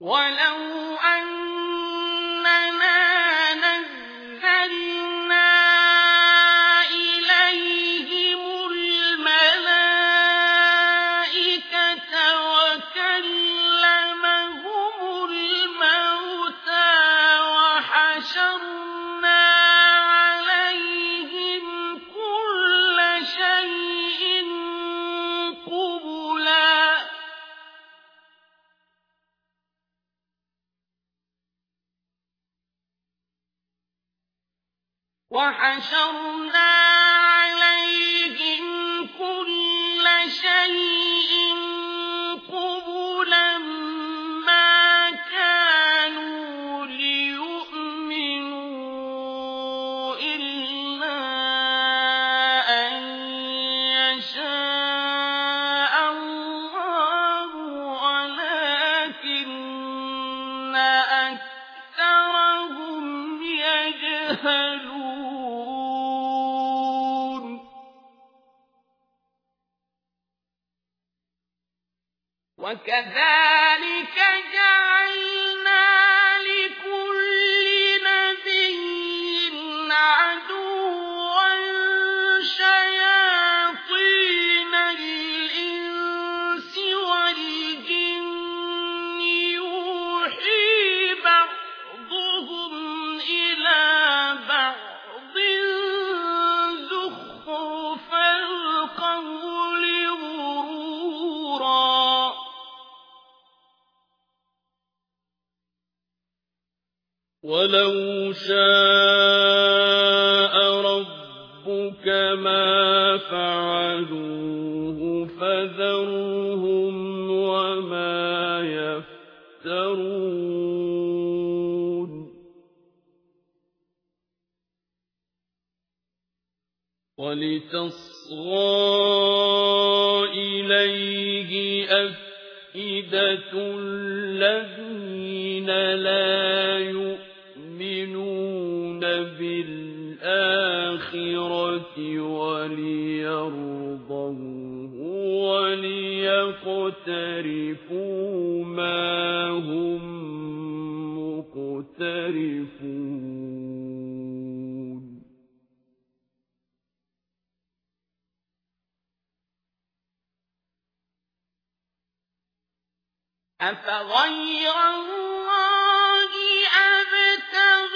ولو أننا وحشرنا عليهم كل شيء قبلا ما كانوا ليؤمنوا إلا أن يشاء الله ولكن أكثرهم يجهلون. وكذلك ولو شاء ربك ما فعلوه فذرهم وما يفترون. ولتصغى إليه أفئدة الذين لا يؤمنون. بالآخرة وليرضوه وليقترفوا ما هم مقترفون أفغير الله أبتغي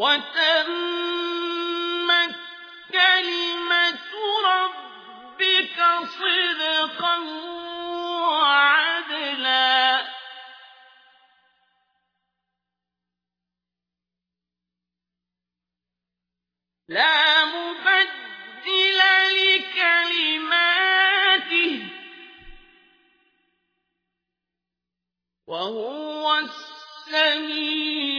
وتمت ربك صدقا وعدلا. لا مبدل لكلماته وهو السميع